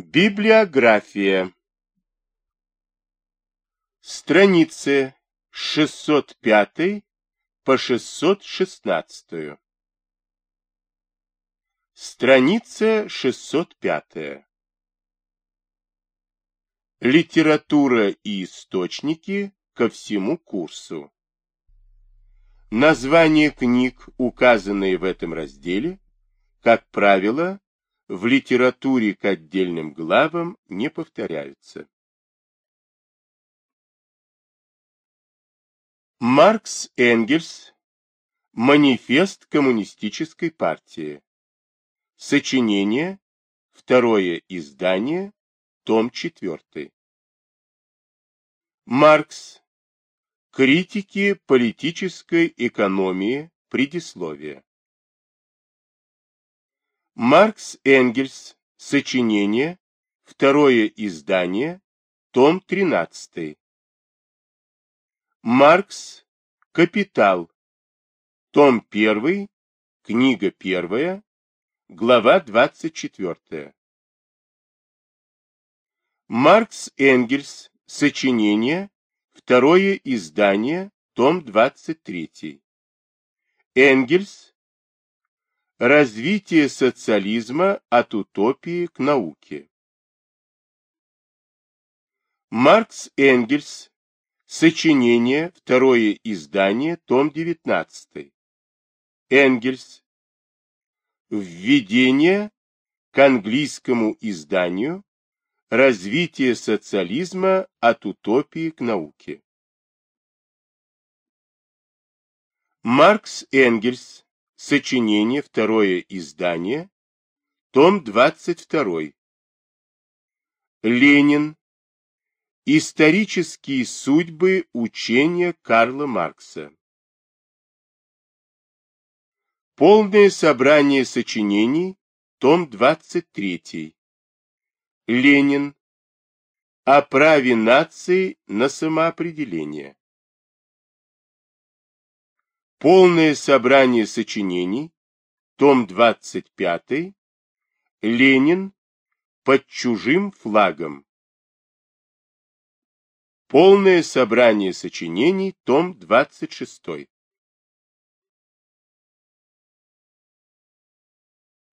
Библиография. Страницы с 605 по 616. Страница 605. Литература и источники ко всему курсу. Названия книг, указанные в этом разделе, как правило, в литературе к отдельным главам не повторяются. Маркс Энгельс. Манифест коммунистической партии. Сочинение. Второе издание. Том 4. Маркс. Критики политической экономии. Предисловие. Маркс Энгельс. Сочинение. Второе издание. Том 13. Маркс. Капитал. Том 1. Книга 1. Глава 24. Маркс Энгельс. Сочинение. Второе издание. Том 23. Энгельс. Развитие социализма от утопии к науке. Маркс Энгельс. Сочинение. Второе издание. Том 19. Энгельс. Введение к английскому изданию. Развитие социализма от утопии к науке. Маркс Энгельс. Сочинение, второе издание, том 22. Ленин. Исторические судьбы учения Карла Маркса. Полное собрание сочинений, том 23. Ленин. О праве нации на самоопределение. Полное собрание сочинений, том 25, Ленин под чужим флагом. Полное собрание сочинений, том 26.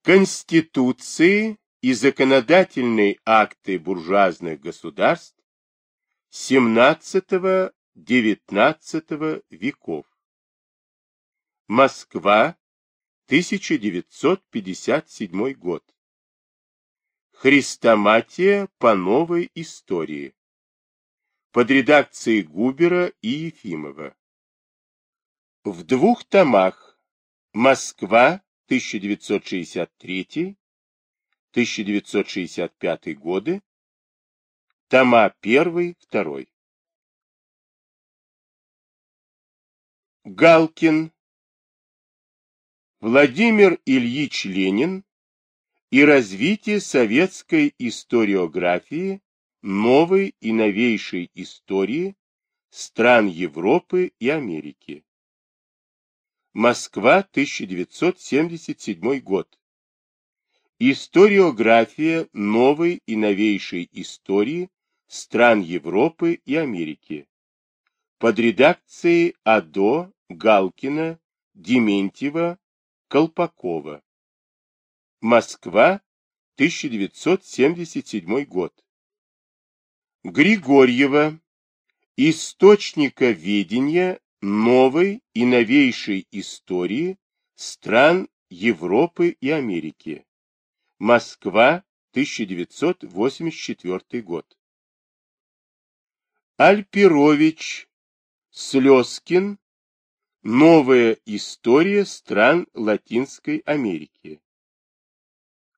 Конституции и законодательные акты буржуазных государств XVII-XIX веков. Москва, 1957 год. Христоматия по новой истории. Под редакцией Губера и Ефимова. В двух томах. Москва, 1963-1965 годы. Тома 1-2. Галкин, Владимир Ильич Ленин и развитие советской историографии, новой и новейшей истории стран Европы и Америки. Москва, 1977 год. Историография новой и новейшей истории стран Европы и Америки. Под редакцией АДО, Галкина, Дементьева, Колпакова. Москва, 1977 год. Григорьева. Источника ведения новой и новейшей истории стран Европы и Америки. Москва, 1984 год. Альпирович, Слезкин, Новая история стран Латинской Америки.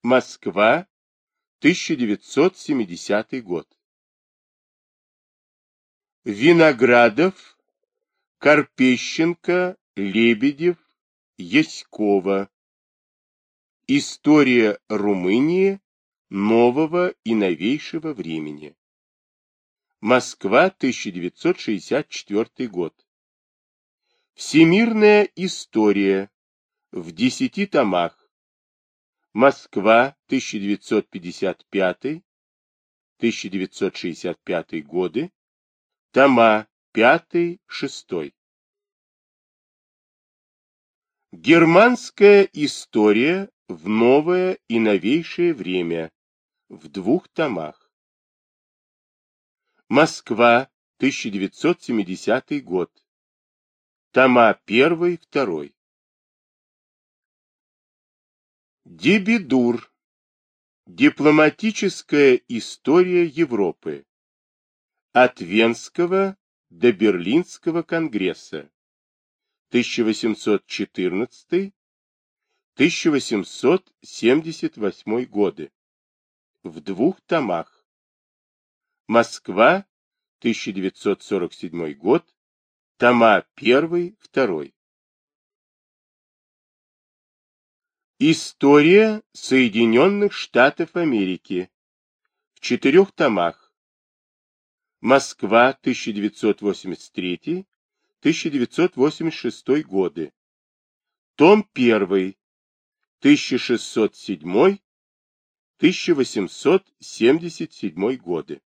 Москва, 1970 год. Виноградов, Карпещенко, Лебедев, Яськова. История Румынии нового и новейшего времени. Москва, 1964 год. Всемирная история в десяти томах. Москва, 1955, 1965 годы, тома 5-6. Германская история в новое и новейшее время в двух томах. Москва, 1970 год. Тома 1-2. Дебидур. Дипломатическая история Европы. От Венского до Берлинского конгресса. 1814-1878 годы. В двух томах. Москва, 1947 год. Тома 1-2. История Соединенных Штатов Америки. В четырех томах. Москва, 1983-1986 годы. Том 1. 1607-1877 годы.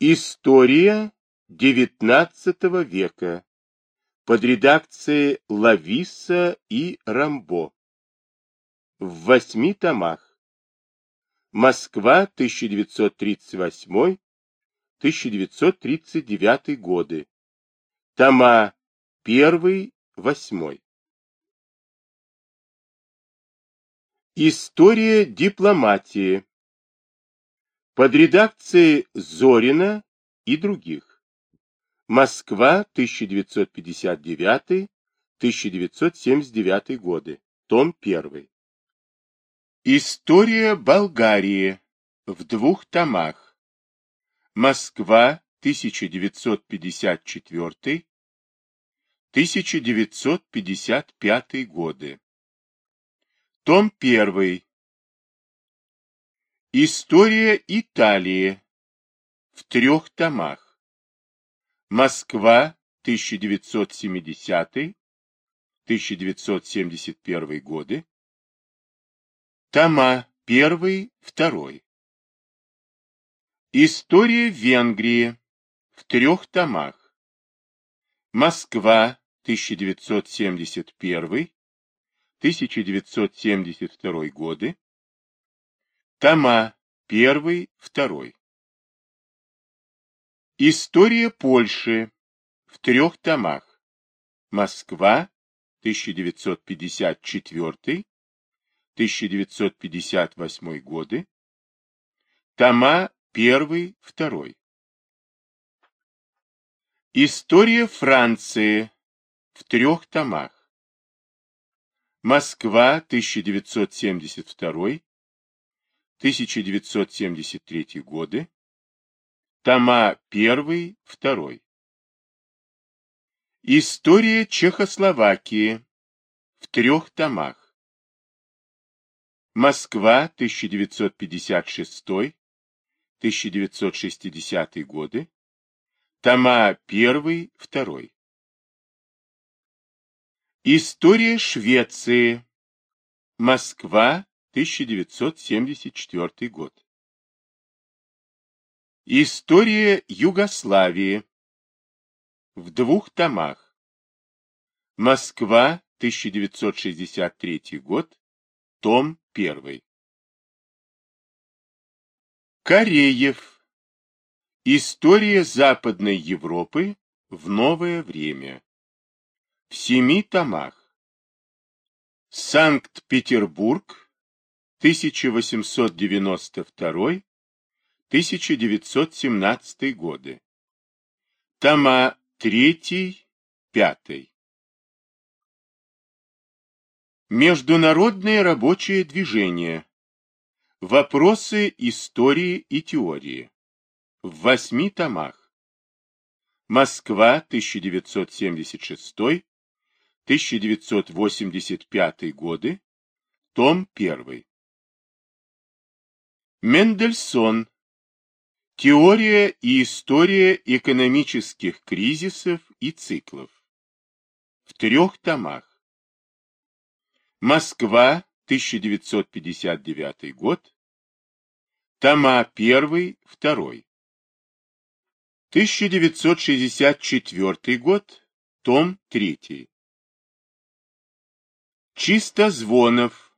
История XIX века под редакцией Лависа и Рамбо. В восьми томах. Москва, 1938-1939 годы. Тома 1-8. История дипломатии. Под редакцией Зорина и других. Москва, 1959-1979 годы. Том 1. История Болгарии в двух томах. Москва, 1954-1955 годы. Том 1. История Италии в трех томах. Москва, 1970-1971 годы. Тома 1-2. История Венгрии в трех томах. Москва, 1971-1972 годы. Тома 1-2. История Польши в трех томах. Москва, 1954-1958 годы. Тома 1-2. История Франции в трех томах. Москва, 1972-1973 годы. Тома 1, 2. История Чехословакии в трех томах. Москва, 1956-1960 годы. Тома 1, 2. История Швеции. Москва, 1974 год. История Югославии в двух томах. Москва, 1963 год, том 1. Кореев. История Западной Европы в новое время. В семи томах. Санкт-Петербург, 1892 1917 годы. Тома 3, 5. Международное рабочее движение. Вопросы истории и теории. В восьми томах. Москва, 1976-1985 годы. Том 1. Мендельсон. Теория и история экономических кризисов и циклов. В трех томах. Москва, 1959 год. Тома 1, 2. 1964 год, том 3. Чистозвонов.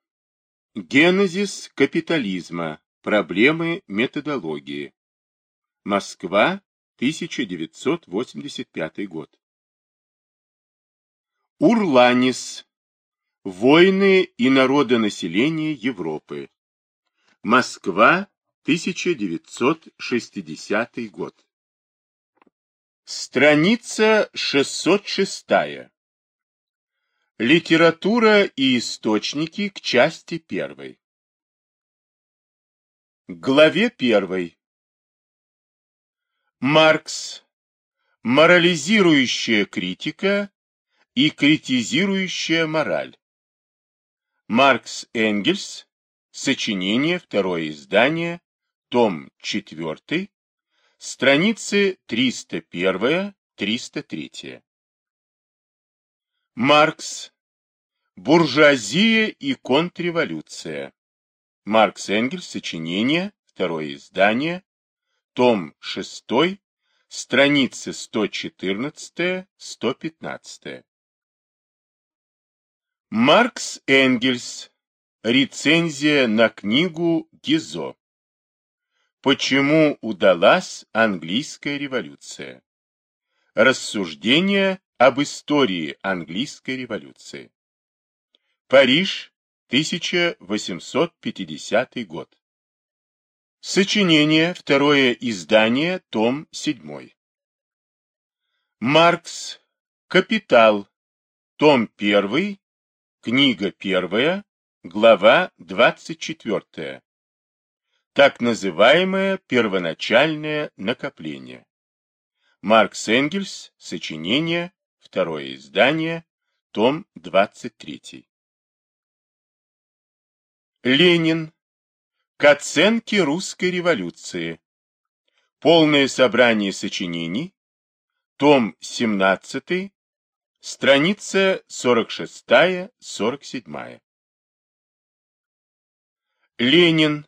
Генезис капитализма. Проблемы методологии. Москва, 1985 год. Урланис. Войны и народонаселение Европы. Москва, 1960 год. Страница 606. Литература и источники к части первой. Главе первой. Маркс. Морализирующая критика и критизирующая мораль. Маркс Энгельс. Сочинение, второе издание, том 4, страницы 301-303. Маркс. Буржуазия и контрреволюция. Маркс Энгельс. Сочинение, второе издание, том 6, страницы 114-115. Маркс Энгельс. Рецензия на книгу Гизо. Почему удалась английская революция? Рассуждение об истории английской революции. Париж, 1850 год. Сочинение, второе издание, том 7. Маркс. Капитал. Том 1. Книга 1. Глава 24. Так называемое первоначальное накопление. Маркс Энгельс. Сочинение. Второе издание. Том 23. Ленин. К оценке русской революции. Полное собрание сочинений. Том 17. Страница 46-47. Ленин.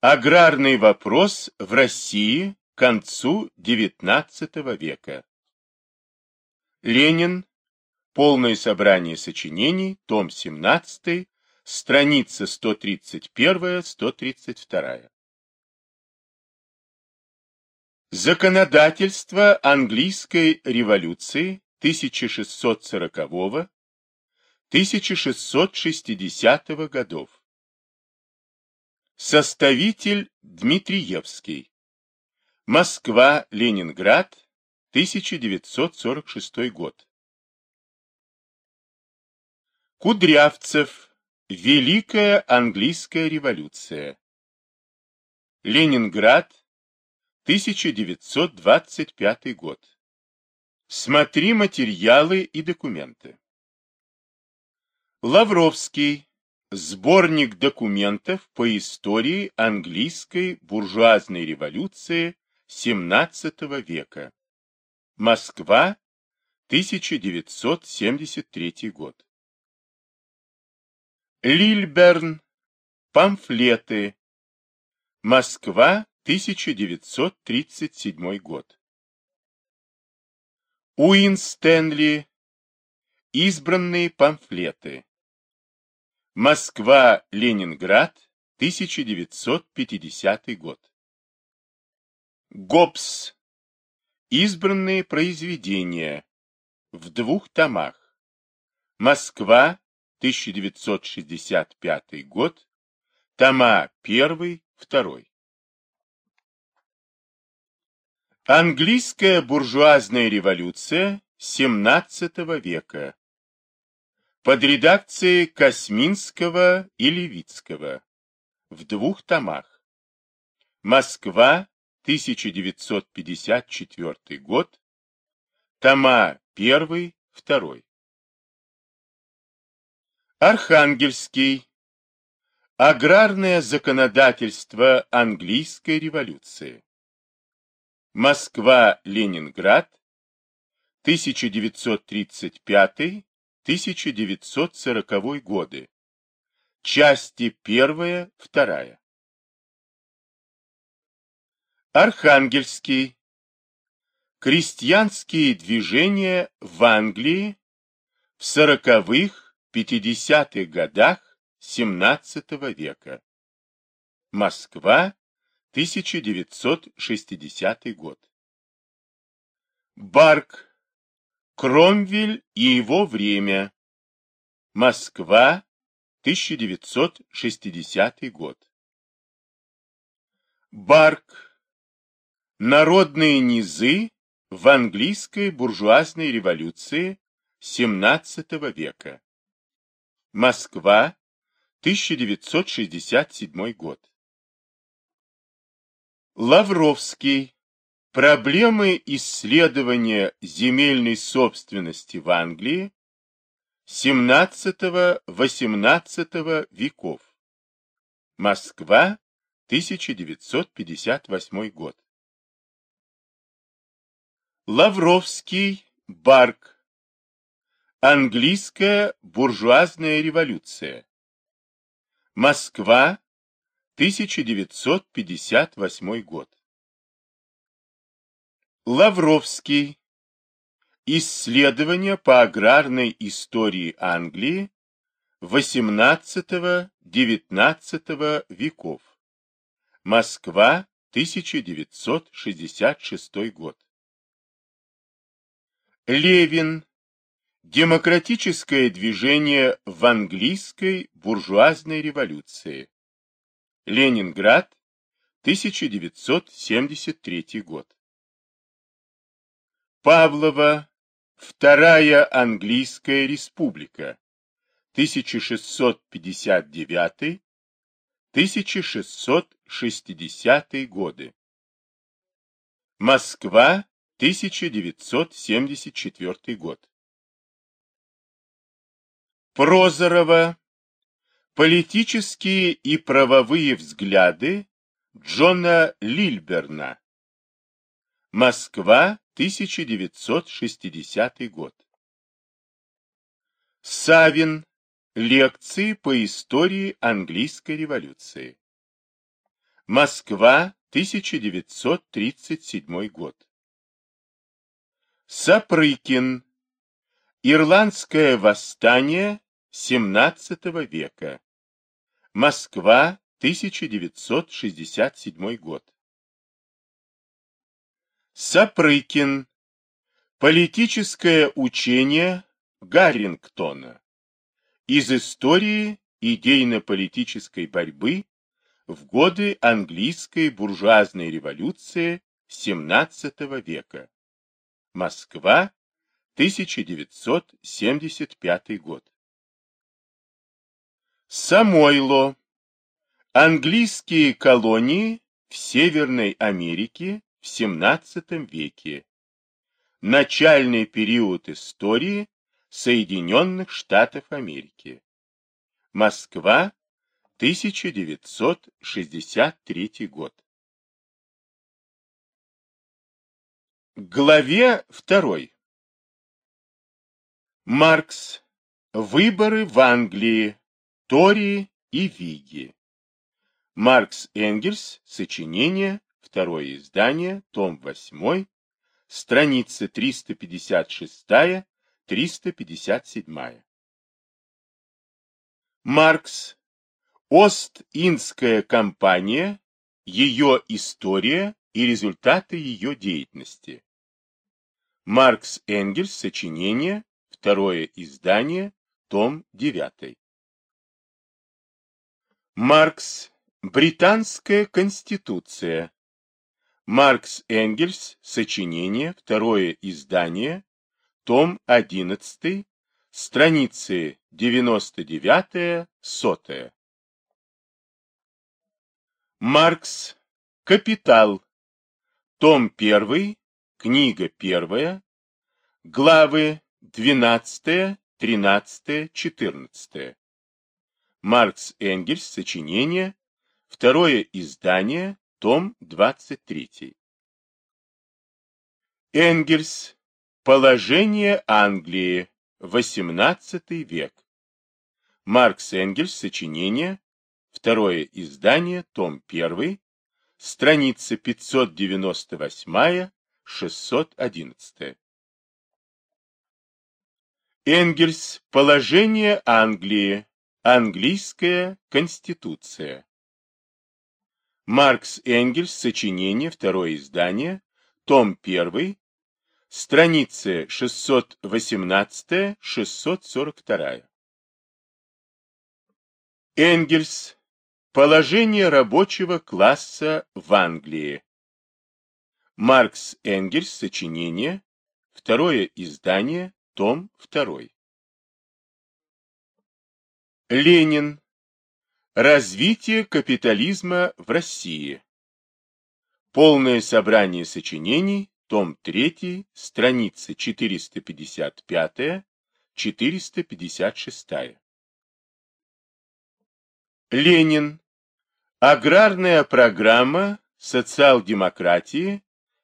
Аграрный вопрос в России к концу XIX века. Ленин. Полное собрание сочинений. Том 17. Страница 131-132. Законодательство английской революции 1640-1660 годов. Составитель Дмитриевский. Москва, Ленинград, 1946 год. Кудрявцев. Великая английская революция. Ленинград, 1925 год. Смотри материалы и документы. Лавровский. Сборник документов по истории английской буржуазной революции XVII века. Москва, 1973 год. Лильберн. Памфлеты. Москва, 1937 год. Уин Стэнли. Избранные памфлеты. Москва, Ленинград, 1950 год. Гоббс. Избранные произведения. В двух томах. Москва, 1965 год. Тома 1, 2. Английская буржуазная революция XVII века под редакцией Косминского и Левицкого в двух томах. Москва, 1954 год, тома 1, 2. Архангельский. Аграрное законодательство английской революции. Москва, Ленинград, 1935 1940 годы. Части первая, вторая. Архангельский. Крестьянские движения в Англии в сороковых, пятидесятых годах XVII века. Москва, 1960 год. Барк. Кромвель и его время. Москва, 1960 год. Барк. Народные низы в английской буржуазной революции XVII века. Москва, 1967 год. Лавровский. Проблемы исследования земельной собственности в Англии XVII-XVIII веков. Москва, 1958 год. Лавровский, Барк. Английская буржуазная революция. Москва, 1958 год. Лавровский. Исследования по аграрной истории Англии XVIII-XIX веков. Москва, 1966 год. Левин. Демократическое движение в английской буржуазной революции. Ленинград, 1973 год. Павлова. Вторая английская республика. 1659-1660 годы. Москва, 1974 год. Прозорова. Политические и правовые взгляды Джона Лильберна. Москва, 1960 год. Савин. Лекции по истории английской революции. Москва, 1937 год. Сапрыкин. Ирландское восстание XVII века. Москва, 1967 год. Сапрыкин. Политическое учение Гаррингтона. Из истории идейно-политической борьбы в годы английской буржуазной революции XVII века. Москва, 1975 год. Самойло. Английские колонии в Северной Америке в XVII веке. Начальный период истории Соединенных Штатов Америки. Москва, 1963 год. Главе 2. Маркс. Выборы в Англии. Тори и Виги. Маркс Энгельс. Сочинение. Второе издание. Том 8. Страница 356-357. Маркс. Ост-Индская компания. Ее история и результаты ее деятельности. Маркс Энгельс. Сочинение. Второе издание. Том 9. Маркс. Британская конституция. Маркс Энгельс. Сочинение. Второе издание. Том 11. Страницы 99-100. Маркс. Капитал. Том 1. Книга 1. Главы 12, 13, 14. Маркс Энгельс, сочинение, второе издание, том 23. Энгельс. Положение Англии. 18 век. Маркс Энгельс, сочинение, второе издание, том 1, страница 598-611. Энгельс. Положение Англии. Английская конституция. Маркс Энгельс. Сочинение. Второе издание. Том 1. Страницы 618-642. Энгельс. Положение рабочего класса в Англии. Маркс Энгельс. Сочинение. Второе издание. Том 2. Ленин. Развитие капитализма в России. Полное собрание сочинений. Том 3. Страницы 455-456. Ленин. Аграрная программа социал-демократии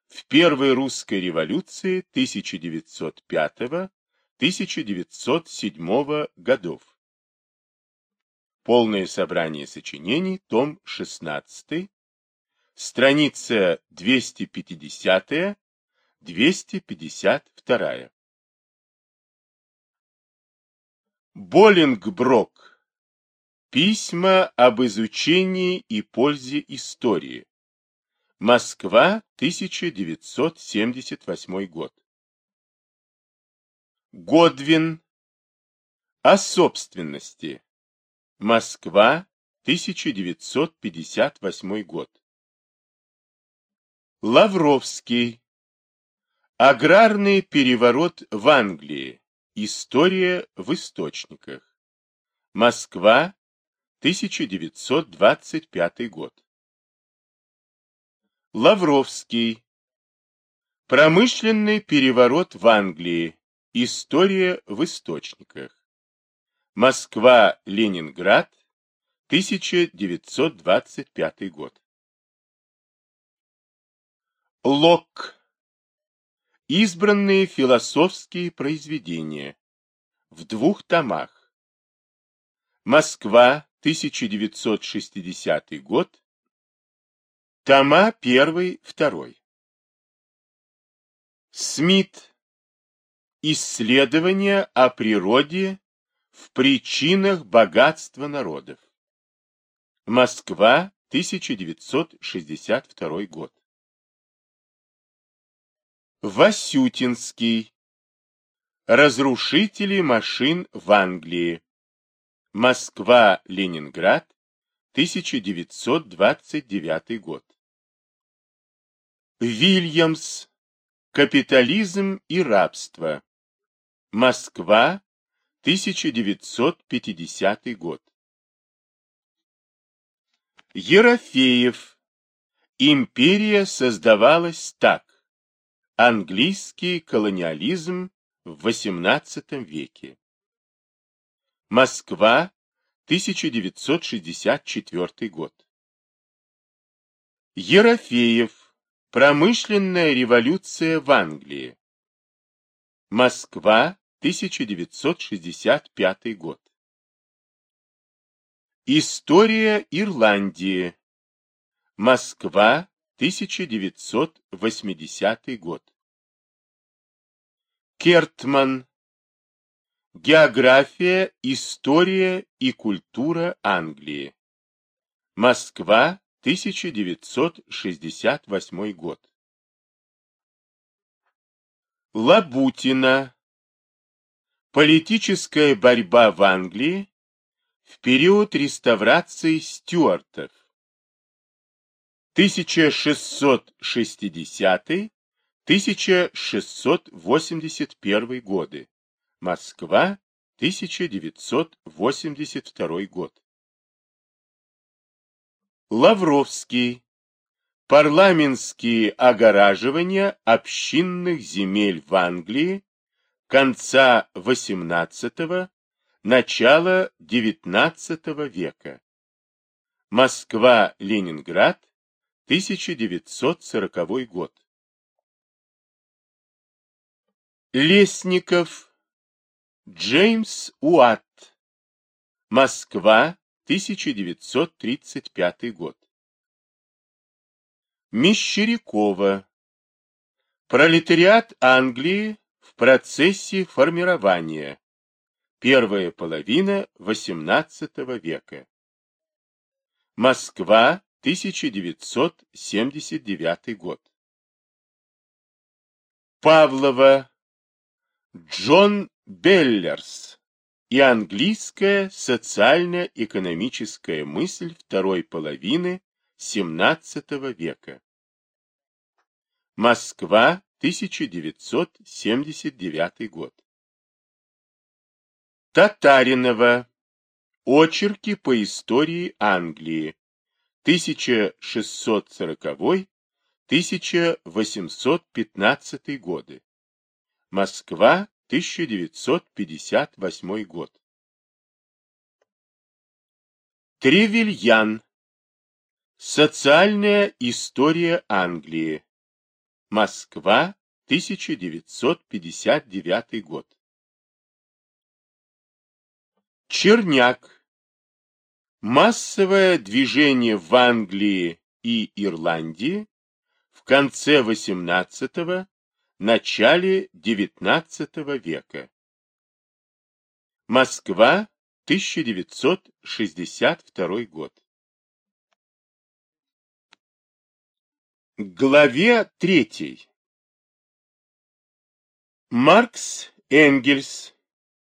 в первой русской революции 1905-1907 годов. Полное собрание сочинений, том 16, страница 250-252. Боллингброк Письма об изучении и пользе истории. Москва, 1978 год. Годвин. О собственности. Москва, 1958 год. Лавровский. Аграрный переворот в Англии. История в источниках. Москва, 1925 год. Лавровский. Промышленный переворот в Англии. История в источниках. Москва, Ленинград, 1925 год. Лок. Избранные философские произведения. В двух томах. Москва, 1960 год. Тома 1-2. Смит. Исследования о природе в причинах богатства народов. Москва, 1962 год. Васютинский. Разрушители машин в Англии. Москва-Ленинград, 1929 год. Вильямс. Капитализм и рабство. Москва, 1950 год. Ерофеев. Империя создавалась так. Английский колониализм в XVIII веке. Москва, 1964 год. Ерофеев. Промышленная революция в Англии. Москва, 1965 год. История Ирландии. Москва, 1980 год. Кертман. География, история и культура Англии. Москва, 1968 год. Лабутина. Политическая борьба в Англии в период реставрации Стюартов. 1660-1681 годы. Москва, 1982 год. Лавровский. Парламентские огораживания общинных земель в Англии конца XVIII, начала XIX века. Москва-Ленинград, 1940 год. Лесников Джеймс Уатт. Москва, 1935 год. Мещерякова. Пролетариат Англии процессе формирования. Первая половина XVIII века. Москва, 1979 год. Павлова. Джон Беллерс и английская социально-экономическая мысль второй половины XVII века. Москва, 1979 год. Татаринова. Очерки по истории Англии. 1640-1815 годы. Москва, 1958 год. Тревельян. Социальная история Англии. Москва, 1959 год. Черняк. Массовое движение в Англии и Ирландии в конце XVIII – начале XIX века. Москва, 1962 год. Главе третьей. Маркс Энгельс.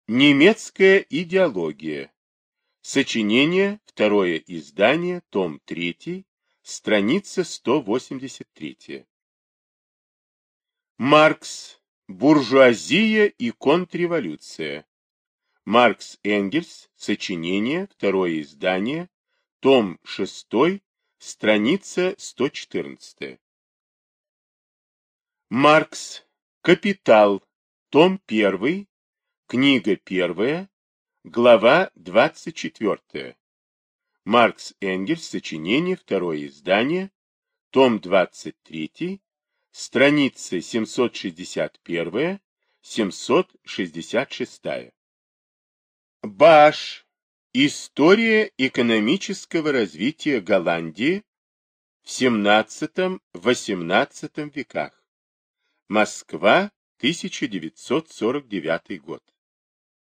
Немецкая идеология. Сочинение, второе издание, том 3, страница 183. Маркс. Буржуазия и контрреволюция. Маркс Энгельс. Сочинение, второе издание, том 6, Страница 114. Маркс. Капитал. Том 1. Книга 1. Глава 24. Маркс Энгельс. Сочинение. Второе издание. Том 23. Страницы 761-766. Баш. История экономического развития Голландии в XVII-XVIII веках. Москва, 1949 год.